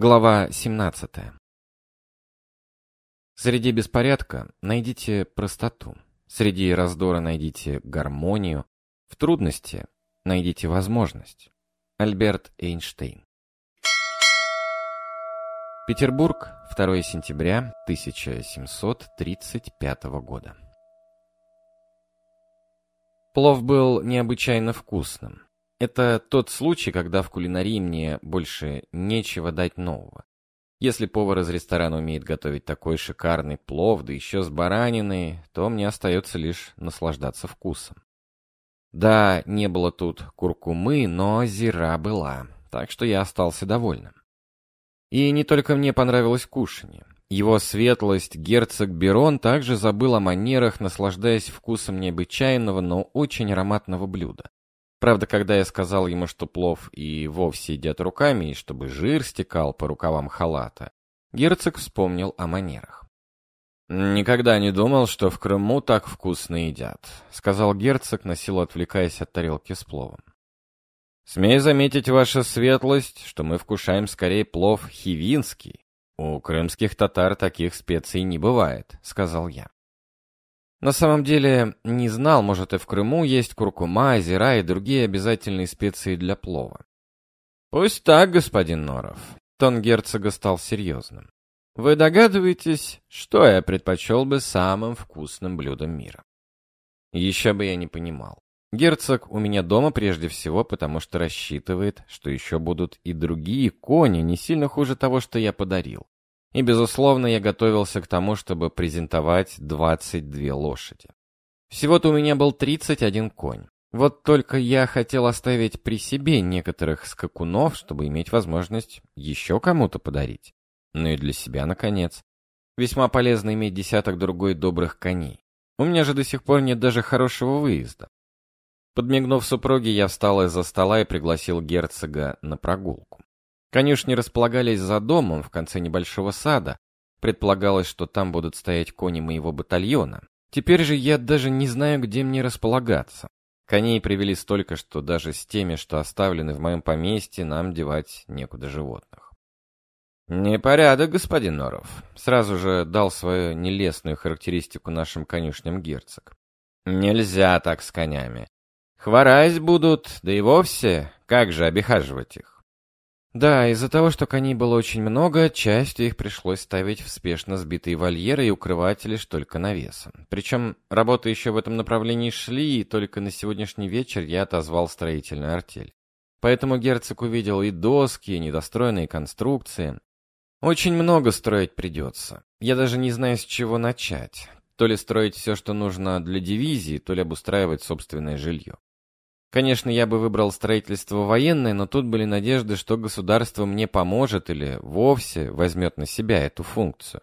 Глава 17. Среди беспорядка найдите простоту. Среди раздора найдите гармонию. В трудности найдите возможность. Альберт Эйнштейн. Петербург, 2 сентября 1735 года. Плов был необычайно вкусным. Это тот случай, когда в кулинарии мне больше нечего дать нового. Если повар из ресторана умеет готовить такой шикарный плов, да еще с бараниной, то мне остается лишь наслаждаться вкусом. Да, не было тут куркумы, но зира была, так что я остался довольным. И не только мне понравилось кушанье. Его светлость, герцог Берон, также забыл о манерах, наслаждаясь вкусом необычайного, но очень ароматного блюда. Правда, когда я сказал ему, что плов и вовсе едят руками, и чтобы жир стекал по рукавам халата, герцог вспомнил о манерах. «Никогда не думал, что в Крыму так вкусно едят», — сказал герцог, на силу отвлекаясь от тарелки с пловом. «Смею заметить, ваша светлость, что мы вкушаем скорее плов хивинский. У крымских татар таких специй не бывает», — сказал я. На самом деле, не знал, может и в Крыму есть куркума, озера и другие обязательные специи для плова. «Пусть так, господин Норов». Тон герцога стал серьезным. «Вы догадываетесь, что я предпочел бы самым вкусным блюдом мира?» Еще бы я не понимал. Герцог у меня дома прежде всего, потому что рассчитывает, что еще будут и другие кони, не сильно хуже того, что я подарил. И, безусловно, я готовился к тому, чтобы презентовать 22 лошади. Всего-то у меня был 31 конь. Вот только я хотел оставить при себе некоторых скакунов, чтобы иметь возможность еще кому-то подарить. Ну и для себя, наконец. Весьма полезно иметь десяток другой добрых коней. У меня же до сих пор нет даже хорошего выезда. Подмигнув супруге, я встал из-за стола и пригласил герцога на прогулку. Конюшни располагались за домом в конце небольшого сада. Предполагалось, что там будут стоять кони моего батальона. Теперь же я даже не знаю, где мне располагаться. Коней привели столько, что даже с теми, что оставлены в моем поместье, нам девать некуда животных. «Непорядок, господин Норов», — сразу же дал свою нелестную характеристику нашим конюшням герцог. «Нельзя так с конями. Хворать будут, да и вовсе, как же обихаживать их?» Да, из-за того, что коней было очень много, частью их пришлось ставить в спешно сбитые вольеры и укрывать лишь только навесом. Причем работы еще в этом направлении шли, и только на сегодняшний вечер я отозвал строительную артель. Поэтому герцог увидел и доски, и недостроенные конструкции. Очень много строить придется. Я даже не знаю, с чего начать. То ли строить все, что нужно для дивизии, то ли обустраивать собственное жилье. Конечно, я бы выбрал строительство военное, но тут были надежды, что государство мне поможет или вовсе возьмет на себя эту функцию.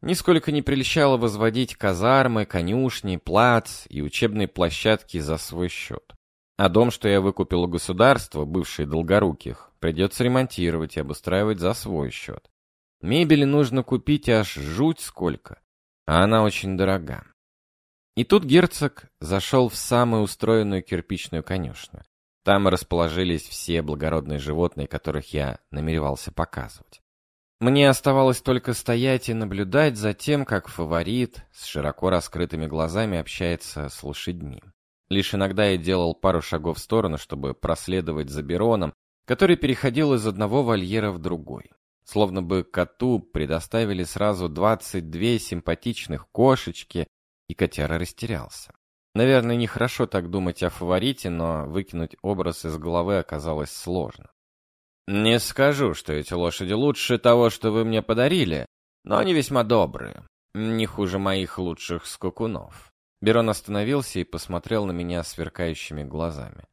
Нисколько не прельщало возводить казармы, конюшни, плац и учебные площадки за свой счет. А дом, что я выкупил у государства, бывший Долгоруких, придется ремонтировать и обустраивать за свой счет. Мебели нужно купить аж жуть сколько, а она очень дорога. И тут герцог зашел в самую устроенную кирпичную конюшню. Там расположились все благородные животные, которых я намеревался показывать. Мне оставалось только стоять и наблюдать за тем, как фаворит с широко раскрытыми глазами общается с лошадьми. Лишь иногда я делал пару шагов в сторону, чтобы проследовать за Бероном, который переходил из одного вольера в другой. Словно бы коту предоставили сразу 22 симпатичных кошечки, и котяра растерялся. Наверное, нехорошо так думать о фаворите, но выкинуть образ из головы оказалось сложно. «Не скажу, что эти лошади лучше того, что вы мне подарили, но они весьма добрые, не хуже моих лучших скакунов». Берон остановился и посмотрел на меня сверкающими глазами.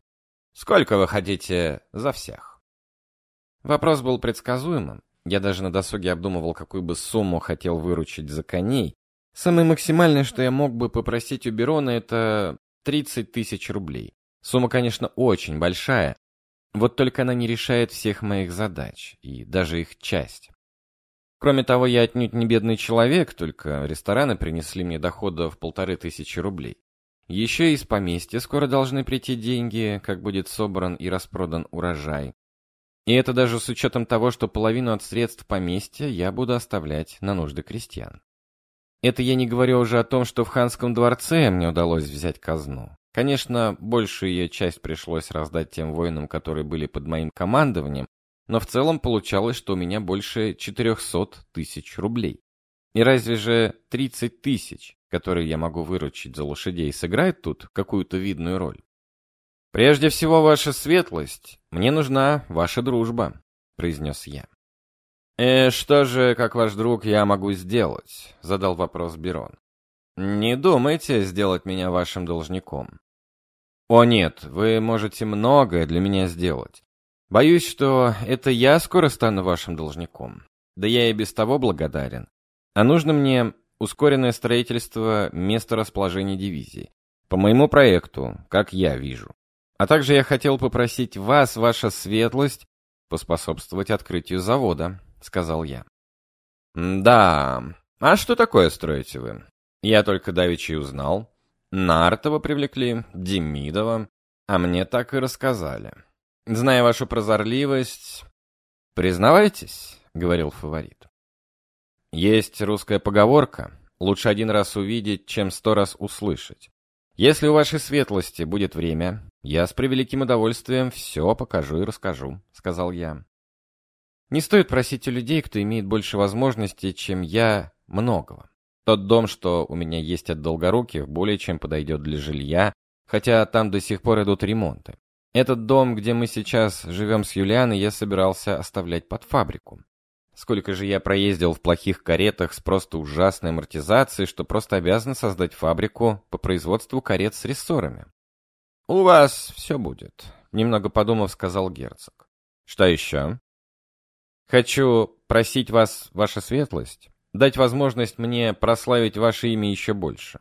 «Сколько вы хотите за всех?» Вопрос был предсказуемым. Я даже на досуге обдумывал, какую бы сумму хотел выручить за коней, Самое максимальное, что я мог бы попросить у Берона, это 30 тысяч рублей. Сумма, конечно, очень большая, вот только она не решает всех моих задач, и даже их часть. Кроме того, я отнюдь не бедный человек, только рестораны принесли мне дохода в полторы тысячи рублей. Еще из поместья скоро должны прийти деньги, как будет собран и распродан урожай. И это даже с учетом того, что половину от средств поместья я буду оставлять на нужды крестьян. Это я не говорю уже о том, что в ханском дворце мне удалось взять казну. Конечно, большую ее часть пришлось раздать тем воинам, которые были под моим командованием, но в целом получалось, что у меня больше 400 тысяч рублей. И разве же 30 тысяч, которые я могу выручить за лошадей, сыграют тут какую-то видную роль? «Прежде всего, ваша светлость, мне нужна ваша дружба», — произнес я. «Э, что же, как ваш друг, я могу сделать?» — задал вопрос Берон. «Не думайте сделать меня вашим должником». «О нет, вы можете многое для меня сделать. Боюсь, что это я скоро стану вашим должником. Да я и без того благодарен. А нужно мне ускоренное строительство места расположения дивизии. По моему проекту, как я вижу. А также я хотел попросить вас, ваша светлость, поспособствовать открытию завода, сказал я. Да, а что такое строите вы? Я только давеча и узнал. Нартова привлекли, Демидова, а мне так и рассказали. Зная вашу прозорливость... Признавайтесь, говорил фаворит. Есть русская поговорка, лучше один раз увидеть, чем сто раз услышать. Если у вашей светлости будет время, «Я с превеликим удовольствием все покажу и расскажу», — сказал я. Не стоит просить у людей, кто имеет больше возможностей, чем я, многого. Тот дом, что у меня есть от Долгоруких, более чем подойдет для жилья, хотя там до сих пор идут ремонты. Этот дом, где мы сейчас живем с Юлианой, я собирался оставлять под фабрику. Сколько же я проездил в плохих каретах с просто ужасной амортизацией, что просто обязан создать фабрику по производству карет с рессорами. «У вас все будет», — немного подумав, сказал герцог. «Что еще?» «Хочу просить вас, ваша светлость, дать возможность мне прославить ваше имя еще больше».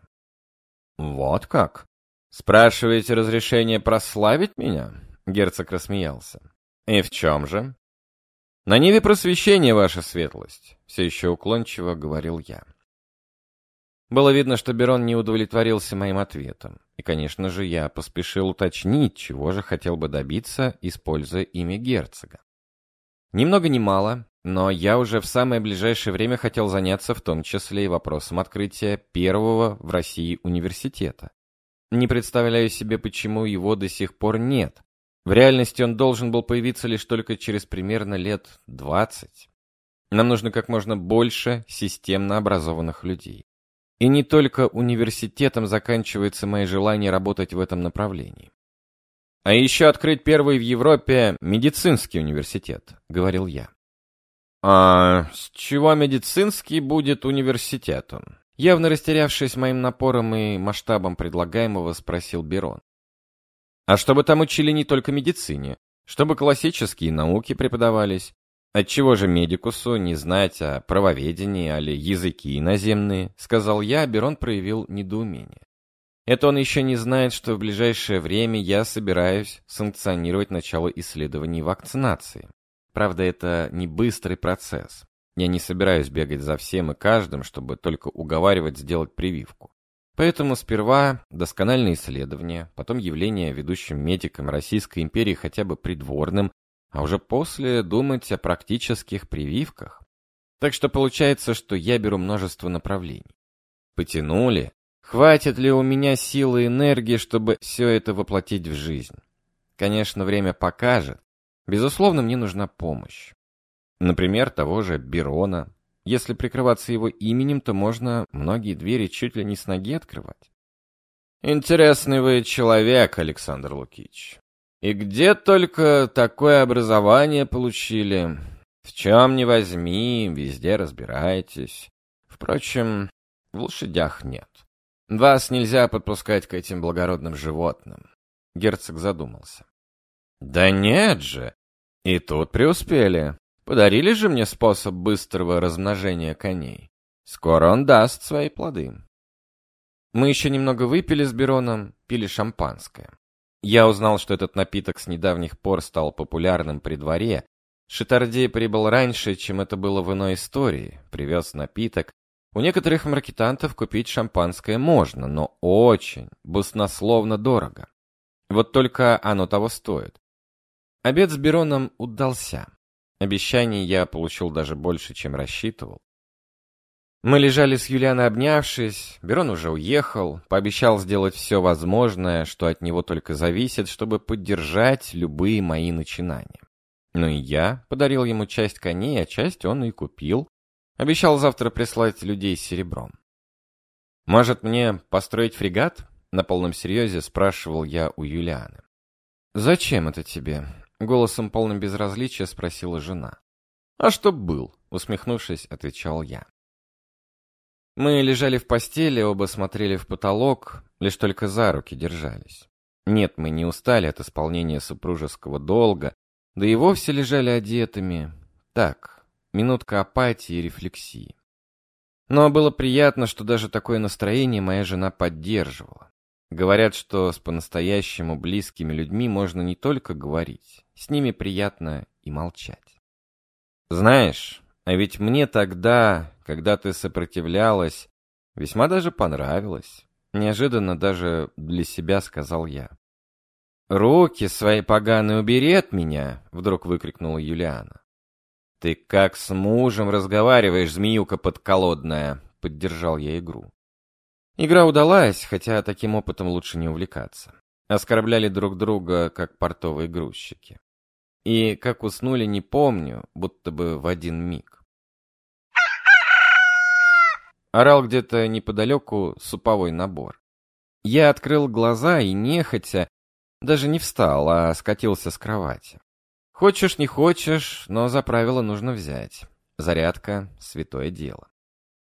«Вот как? Спрашиваете разрешение прославить меня?» Герцог рассмеялся. «И в чем же?» «На ниве просвещения, ваша светлость», — все еще уклончиво говорил я. Было видно, что Берон не удовлетворился моим ответом. И, конечно же, я поспешил уточнить, чего же хотел бы добиться, используя имя герцога. Ни много ни мало, но я уже в самое ближайшее время хотел заняться в том числе и вопросом открытия первого в России университета. Не представляю себе, почему его до сих пор нет. В реальности он должен был появиться лишь только через примерно лет 20. Нам нужно как можно больше системно образованных людей. И не только университетом заканчивается мое желание работать в этом направлении. А еще открыть первый в Европе медицинский университет, говорил я. А с чего медицинский будет университетом? Явно растерявшись моим напором и масштабом предлагаемого, спросил Берон. А чтобы там учили не только медицине, чтобы классические науки преподавались, Отчего же медикусу не знать о правоведении, али языки иноземные, сказал я, а Берон проявил недоумение. Это он еще не знает, что в ближайшее время я собираюсь санкционировать начало исследований вакцинации. Правда, это не быстрый процесс. Я не собираюсь бегать за всем и каждым, чтобы только уговаривать сделать прививку. Поэтому сперва доскональные исследования, потом явление ведущим медиком Российской империи хотя бы придворным, а уже после думать о практических прививках. Так что получается, что я беру множество направлений. Потянули. Хватит ли у меня силы и энергии, чтобы все это воплотить в жизнь? Конечно, время покажет. Безусловно, мне нужна помощь. Например, того же Берона. Если прикрываться его именем, то можно многие двери чуть ли не с ноги открывать. Интересный вы человек, Александр Лукич. И где только такое образование получили? В чем не возьми, везде разбираетесь. Впрочем, в лошадях нет. Вас нельзя подпускать к этим благородным животным. Герцог задумался. Да нет же. И тут преуспели. Подарили же мне способ быстрого размножения коней. Скоро он даст свои плоды. Мы еще немного выпили с Бероном, пили шампанское. Я узнал, что этот напиток с недавних пор стал популярным при дворе. Шитардей прибыл раньше, чем это было в иной истории, привез напиток. У некоторых маркетантов купить шампанское можно, но очень, баснословно дорого. Вот только оно того стоит. Обед с Бероном удался. Обещаний я получил даже больше, чем рассчитывал. Мы лежали с Юлианой обнявшись, Берон уже уехал, пообещал сделать все возможное, что от него только зависит, чтобы поддержать любые мои начинания. Ну и я подарил ему часть коней, а часть он и купил. Обещал завтра прислать людей с серебром. «Может, мне построить фрегат?» На полном серьезе спрашивал я у Юлианы. «Зачем это тебе?» Голосом полным безразличия спросила жена. «А чтоб был?» Усмехнувшись, отвечал я. Мы лежали в постели, оба смотрели в потолок, лишь только за руки держались. Нет, мы не устали от исполнения супружеского долга, да и вовсе лежали одетыми. Так, минутка апатии и рефлексии. Но было приятно, что даже такое настроение моя жена поддерживала. Говорят, что с по-настоящему близкими людьми можно не только говорить, с ними приятно и молчать. Знаешь, а ведь мне тогда, когда ты сопротивлялась, весьма даже понравилось. Неожиданно даже для себя сказал я. «Руки свои поганые убери от меня!» — вдруг выкрикнула Юлиана. «Ты как с мужем разговариваешь, змеюка подколодная!» — поддержал я игру. Игра удалась, хотя таким опытом лучше не увлекаться. Оскорбляли друг друга, как портовые грузчики. И как уснули, не помню, будто бы в один миг. Орал где-то неподалеку суповой набор. Я открыл глаза и нехотя, даже не встал, а скатился с кровати. Хочешь, не хочешь, но за правило нужно взять. Зарядка — святое дело.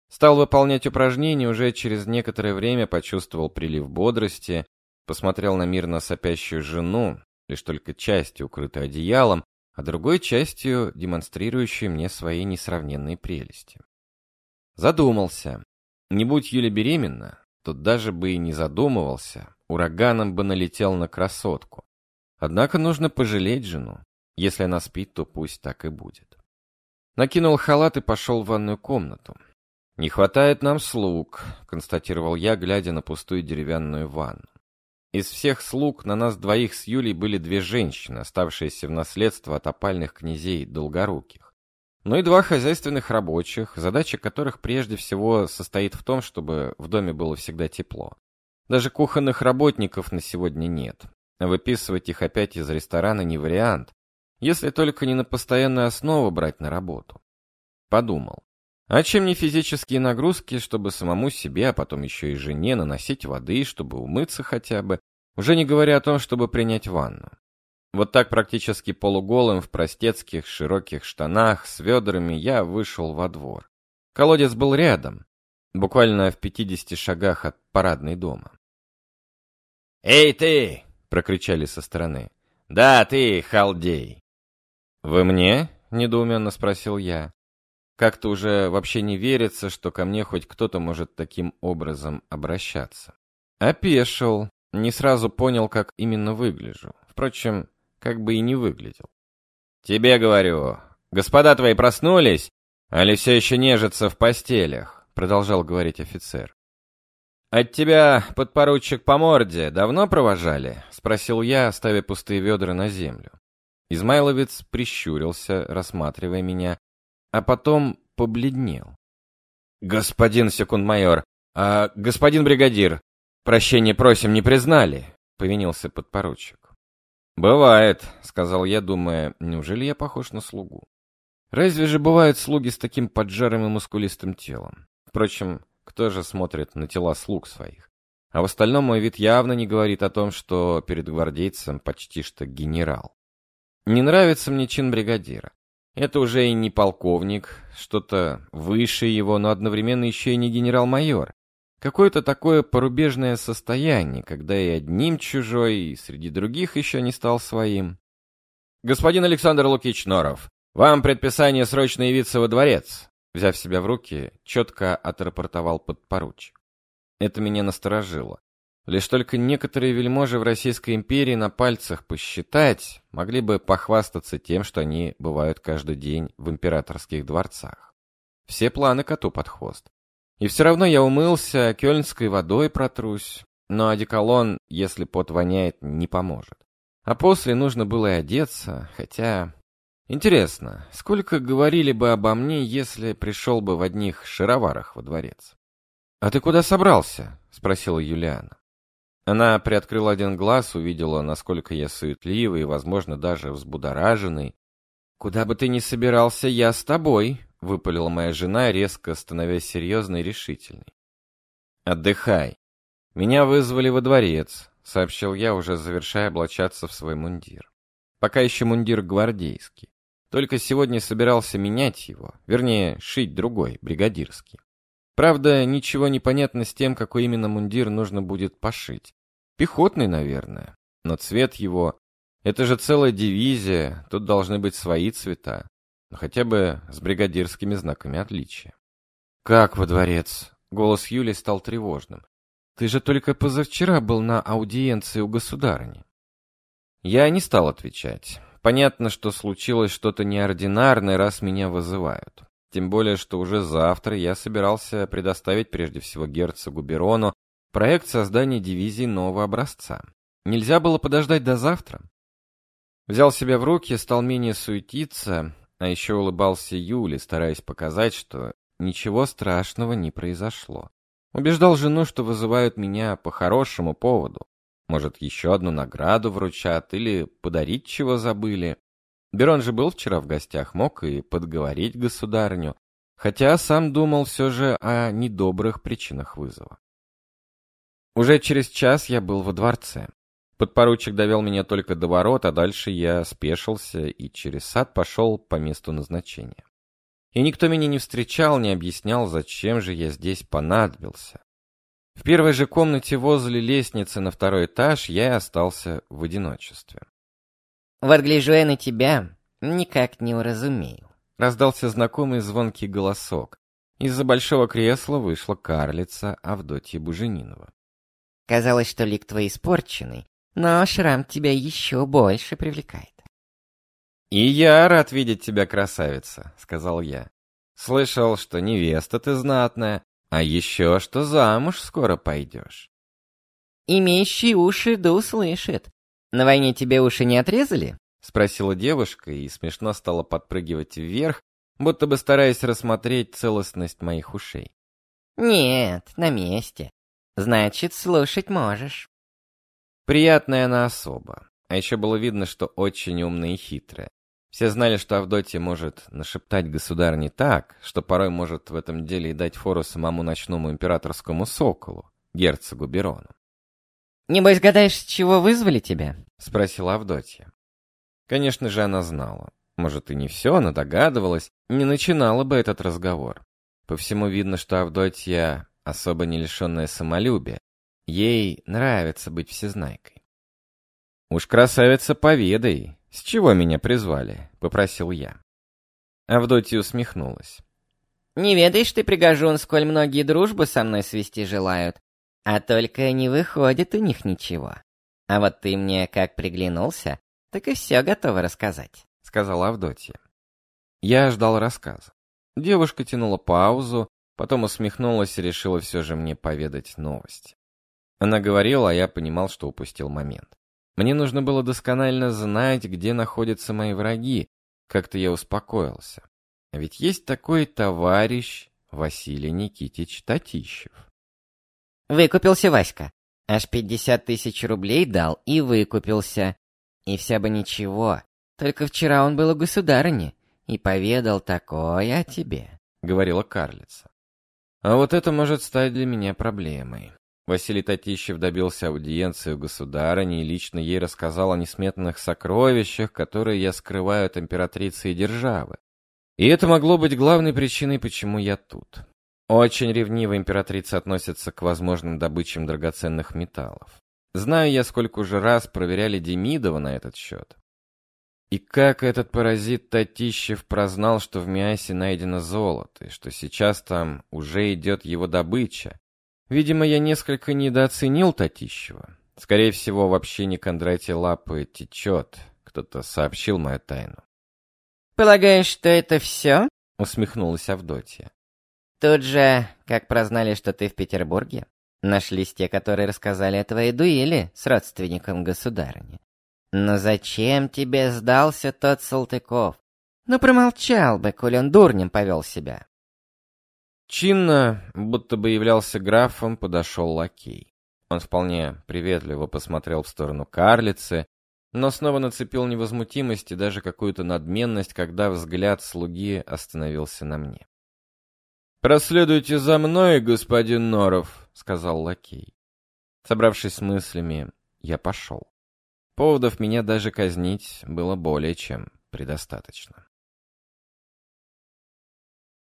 Стал выполнять упражнения, уже через некоторое время почувствовал прилив бодрости, посмотрел на мирно сопящую жену, лишь только частью укрытой одеялом, а другой частью демонстрирующей мне свои несравненные прелести. Задумался. Не будь Юля беременна, то даже бы и не задумывался, ураганом бы налетел на красотку. Однако нужно пожалеть жену. Если она спит, то пусть так и будет. Накинул халат и пошел в ванную комнату. «Не хватает нам слуг», — констатировал я, глядя на пустую деревянную ванну. Из всех слуг на нас двоих с Юлей были две женщины, оставшиеся в наследство от опальных князей Долгоруких. Ну и два хозяйственных рабочих, задача которых прежде всего состоит в том, чтобы в доме было всегда тепло. Даже кухонных работников на сегодня нет. Выписывать их опять из ресторана не вариант, если только не на постоянную основу брать на работу. Подумал. А чем не физические нагрузки, чтобы самому себе, а потом еще и жене наносить воды, чтобы умыться хотя бы, уже не говоря о том, чтобы принять ванну. Вот так практически полуголым в простецких широких штанах с ведрами я вышел во двор. Колодец был рядом, буквально в 50 шагах от парадной дома. «Эй ты!» — прокричали со стороны. «Да, ты, халдей!» «Вы мне?» — недоуменно спросил я. Как-то уже вообще не верится, что ко мне хоть кто-то может таким образом обращаться. Опешил, не сразу понял, как именно выгляжу. Впрочем, как бы и не выглядел. «Тебе говорю, господа твои проснулись, али все еще нежатся в постелях?» Продолжал говорить офицер. «От тебя, подпоручик по морде, давно провожали?» Спросил я, ставя пустые ведра на землю. Измайловец прищурился, рассматривая меня, а потом побледнел. «Господин секунд-майор, а господин бригадир, прощения просим, не признали?» — повинился подпоручик. «Бывает», — сказал я, думая, неужели я похож на слугу? Разве же бывают слуги с таким поджарым и мускулистым телом? Впрочем, кто же смотрит на тела слуг своих? А в остальном мой вид явно не говорит о том, что перед гвардейцем почти что генерал. Не нравится мне чин бригадира. Это уже и не полковник, что-то выше его, но одновременно еще и не генерал-майор. Какое-то такое порубежное состояние, когда и одним чужой, и среди других еще не стал своим. «Господин Александр Лукич Норов, вам предписание срочно явиться во дворец!» Взяв себя в руки, четко отрапортовал подпоручик. Это меня насторожило. Лишь только некоторые вельможи в Российской империи на пальцах посчитать могли бы похвастаться тем, что они бывают каждый день в императорских дворцах. Все планы коту под хвост. И все равно я умылся, кёльнской водой протрусь, но одеколон, если пот воняет, не поможет. А после нужно было и одеться, хотя... Интересно, сколько говорили бы обо мне, если пришел бы в одних шароварах во дворец? «А ты куда собрался?» — спросила Юлиана. Она приоткрыла один глаз, увидела, насколько я суетливый и, возможно, даже взбудораженный. «Куда бы ты ни собирался, я с тобой», — выпалила моя жена, резко становясь серьезной и решительной. «Отдыхай. Меня вызвали во дворец», — сообщил я, уже завершая облачаться в свой мундир. Пока еще мундир гвардейский. Только сегодня собирался менять его, вернее, шить другой, бригадирский. Правда, ничего не понятно с тем, какой именно мундир нужно будет пошить. Пехотный, наверное. Но цвет его... Это же целая дивизия, тут должны быть свои цвета. Но хотя бы с бригадирскими знаками отличия. «Как во дворец?» Голос Юли стал тревожным. «Ты же только позавчера был на аудиенции у государыни». Я не стал отвечать. Понятно, что случилось что-то неординарное, раз меня вызывают. Тем более, что уже завтра я собирался предоставить прежде всего герцогу Берону проект создания дивизии нового образца. Нельзя было подождать до завтра. Взял себя в руки, стал менее суетиться, а еще улыбался Юле, стараясь показать, что ничего страшного не произошло. Убеждал жену, что вызывают меня по хорошему поводу. Может, еще одну награду вручат или подарить чего забыли. Берон же был вчера в гостях, мог и подговорить государню, хотя сам думал все же о недобрых причинах вызова. Уже через час я был во дворце. Подпоручик довел меня только до ворот, а дальше я спешился и через сад пошел по месту назначения. И никто меня не встречал, не объяснял, зачем же я здесь понадобился. В первой же комнате возле лестницы на второй этаж я и остался в одиночестве. Вот гляжу я на тебя, никак не уразумею. Раздался знакомый звонкий голосок. Из-за большого кресла вышла карлица Авдотья Буженинова. Казалось, что лик твой испорченный, но шрам тебя еще больше привлекает. «И я рад видеть тебя, красавица», — сказал я. «Слышал, что невеста ты знатная, а еще что замуж скоро пойдешь». «Имеющий уши да услышит. На войне тебе уши не отрезали?» — спросила девушка и смешно стала подпрыгивать вверх, будто бы стараясь рассмотреть целостность моих ушей. «Нет, на месте. Значит, слушать можешь». Приятная она особа. А еще было видно, что очень умная и хитрая. Все знали, что Авдотья может нашептать государь так, что порой может в этом деле и дать фору самому ночному императорскому соколу, герцогу Берону. «Небось, гадаешь, с чего вызвали тебя?» — спросила Авдотья. Конечно же, она знала. Может, и не все, но догадывалась, не начинала бы этот разговор. По всему видно, что Авдотья особо не лишенная самолюбия. Ей нравится быть всезнайкой. «Уж, красавица, поведай, с чего меня призвали?» — попросил я. Авдотья усмехнулась. «Не ведаешь ты, пригожун, сколь многие дружбу со мной свести желают, а только не выходит у них ничего. А вот ты мне как приглянулся, так и все готова рассказать», — сказала Авдотья. Я ждал рассказа. Девушка тянула паузу, потом усмехнулась и решила все же мне поведать новость. Она говорила, а я понимал, что упустил момент. Мне нужно было досконально знать, где находятся мои враги. Как-то я успокоился. Ведь есть такой товарищ Василий Никитич Татищев. Выкупился Васька. Аж пятьдесят тысяч рублей дал и выкупился. И вся бы ничего. Только вчера он был у государыни и поведал такое о тебе, — говорила карлица. А вот это может стать для меня проблемой. Василий Татищев добился аудиенции у государыни и лично ей рассказал о несметных сокровищах, которые я скрываю от императрицы и державы. И это могло быть главной причиной, почему я тут. Очень ревниво императрица относится к возможным добычам драгоценных металлов. Знаю я, сколько уже раз проверяли Демидова на этот счет. И как этот паразит Татищев прознал, что в Миасе найдено золото, и что сейчас там уже идет его добыча. Видимо, я несколько недооценил Татищева. Скорее всего, в общении Кондратия Лапы течет. Кто-то сообщил мою тайну. «Полагаешь, что это все?» — усмехнулась Авдотья. Тут же, как прознали, что ты в Петербурге, нашлись те, которые рассказали о твоей дуэли с родственником государыни. Но зачем тебе сдался тот Салтыков? Ну промолчал бы, коль он дурнем повел себя. Чинно, будто бы являлся графом, подошел лакей. Он вполне приветливо посмотрел в сторону карлицы, но снова нацепил невозмутимость и даже какую-то надменность, когда взгляд слуги остановился на мне. «Проследуйте за мной, господин Норов», — сказал лакей. Собравшись с мыслями, я пошел. Поводов меня даже казнить было более чем предостаточно.